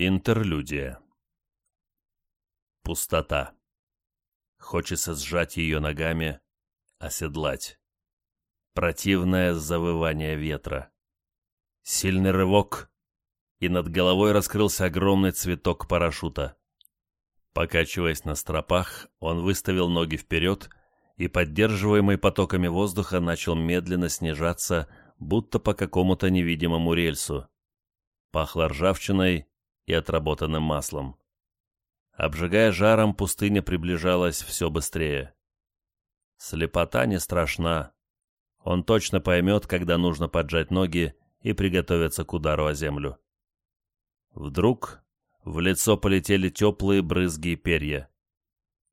Интерлюдия. Пустота. Хочется сжать ее ногами, оседлать. Противное завывание ветра. Сильный рывок, и над головой раскрылся огромный цветок парашюта. Покачиваясь на стропах, он выставил ноги вперед и, поддерживаемый потоками воздуха, начал медленно снижаться, будто по какому-то невидимому рельсу. Пахло ржавчиной и отработанным маслом. Обжигая жаром, пустыня приближалась все быстрее. Слепота не страшна. Он точно поймет, когда нужно поджать ноги и приготовиться к удару о землю. Вдруг в лицо полетели теплые брызги и перья.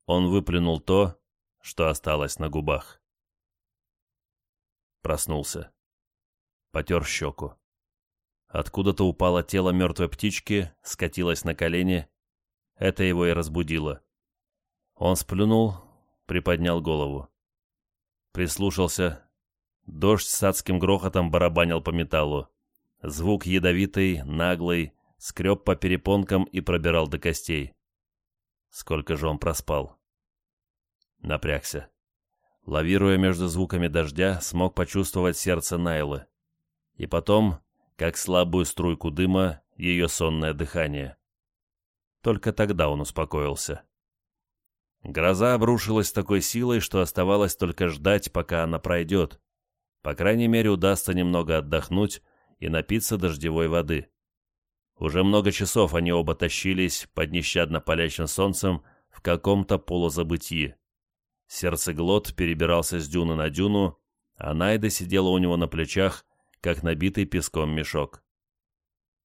Он выплюнул то, что осталось на губах. Проснулся. Потер щеку. Откуда-то упало тело мертвой птички, скатилось на колени. Это его и разбудило. Он сплюнул, приподнял голову. Прислушался. Дождь с адским грохотом барабанил по металлу. Звук ядовитый, наглый, скреб по перепонкам и пробирал до костей. Сколько же он проспал? Напрягся. Лавируя между звуками дождя, смог почувствовать сердце Найлы. И потом как слабую струйку дыма ее сонное дыхание. Только тогда он успокоился. Гроза обрушилась с такой силой, что оставалось только ждать, пока она пройдет. По крайней мере, удастся немного отдохнуть и напиться дождевой воды. Уже много часов они оба тащились под нещадно палящим солнцем в каком-то полузабытии. Сердцеглот перебирался с дюны на дюну, а Найда сидела у него на плечах, как набитый песком мешок.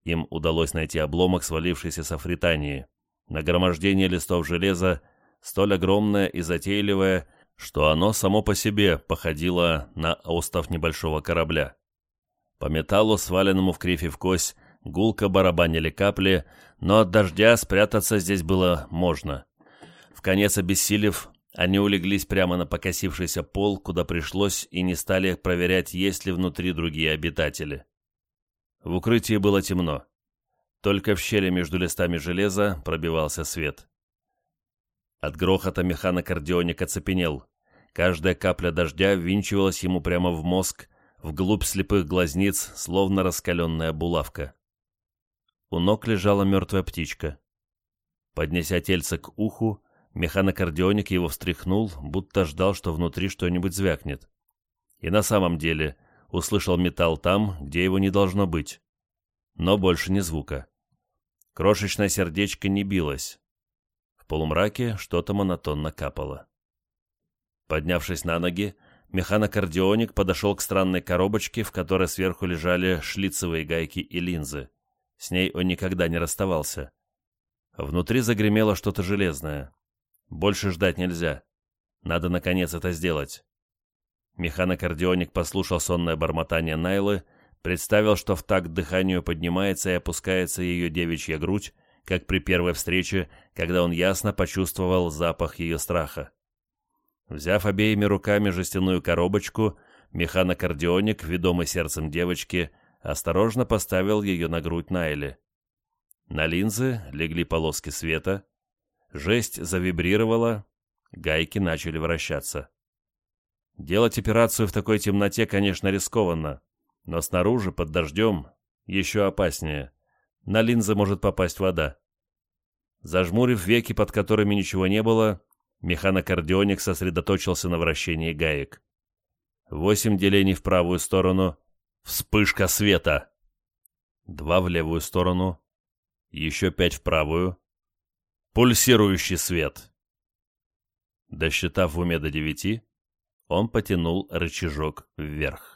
Им удалось найти обломок, свалившийся с Афритании. Нагромождение листов железа, столь огромное и затейливое, что оно само по себе походило на остов небольшого корабля. По металлу, сваленному в кривь и в кость, гулко барабанили капли, но от дождя спрятаться здесь было можно. В конец обессилев, они улеглись прямо на покосившийся пол, куда пришлось, и не стали проверять, есть ли внутри другие обитатели. В укрытии было темно. Только в щели между листами железа пробивался свет. От грохота механокардионик оцепенел. Каждая капля дождя ввинчивалась ему прямо в мозг, вглубь слепых глазниц, словно раскаленная булавка. У ног лежала мертвая птичка. Поднеся тельце к уху, Механокардионик его встряхнул, будто ждал, что внутри что-нибудь звякнет. И на самом деле услышал металл там, где его не должно быть. Но больше ни звука. Крошечное сердечко не билось. В полумраке что-то монотонно капало. Поднявшись на ноги, механокардионик подошел к странной коробочке, в которой сверху лежали шлицевые гайки и линзы. С ней он никогда не расставался. Внутри загремело что-то железное. Больше ждать нельзя. Надо, наконец, это сделать. Механокардионик послушал сонное бормотание Найлы, представил, что в такт дыханию поднимается и опускается ее девичья грудь, как при первой встрече, когда он ясно почувствовал запах ее страха. Взяв обеими руками жестяную коробочку, механокардионик, ведомый сердцем девочки, осторожно поставил ее на грудь Найли. На линзы легли полоски света, Жесть завибрировала, гайки начали вращаться. Делать операцию в такой темноте, конечно, рискованно, но снаружи, под дождем, еще опаснее. На линзы может попасть вода. Зажмурив веки, под которыми ничего не было, механокардионик сосредоточился на вращении гаек. Восемь делений в правую сторону. Вспышка света. Два в левую сторону. Еще пять в правую пульсирующий свет. Досчитав в уме до девяти, он потянул рычажок вверх.